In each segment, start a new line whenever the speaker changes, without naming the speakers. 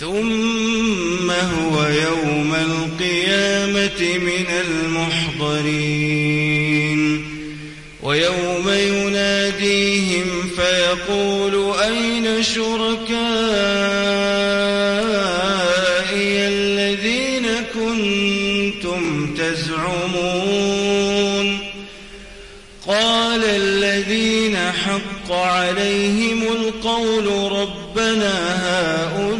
ثم هو يوم القيامة من المحضرين. ويوم يناديهم فيقول أين شركائي الذين كنتم تزعمون؟ قال الذين حق عليهم القول ربنا هؤلاء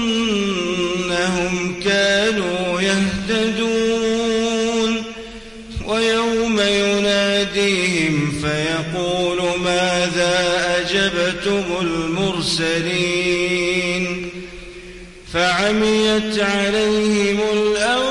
يناديهم فيقول ماذا أجبتم المرسلين فعميت عليهم الأنباء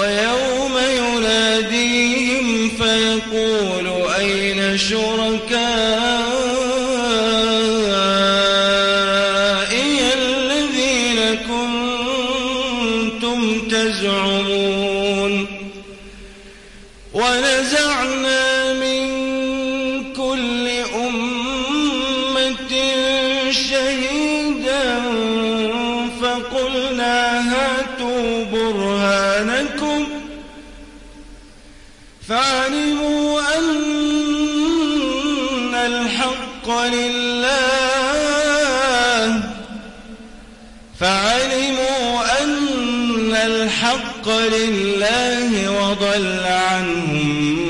ويوم يناديهم فيقول أين شركائي الذين كنتم تزعمون ونزعنا من كل أمة شهيدا الحق لله فعلموا أن الحق لله وضل عنهم ما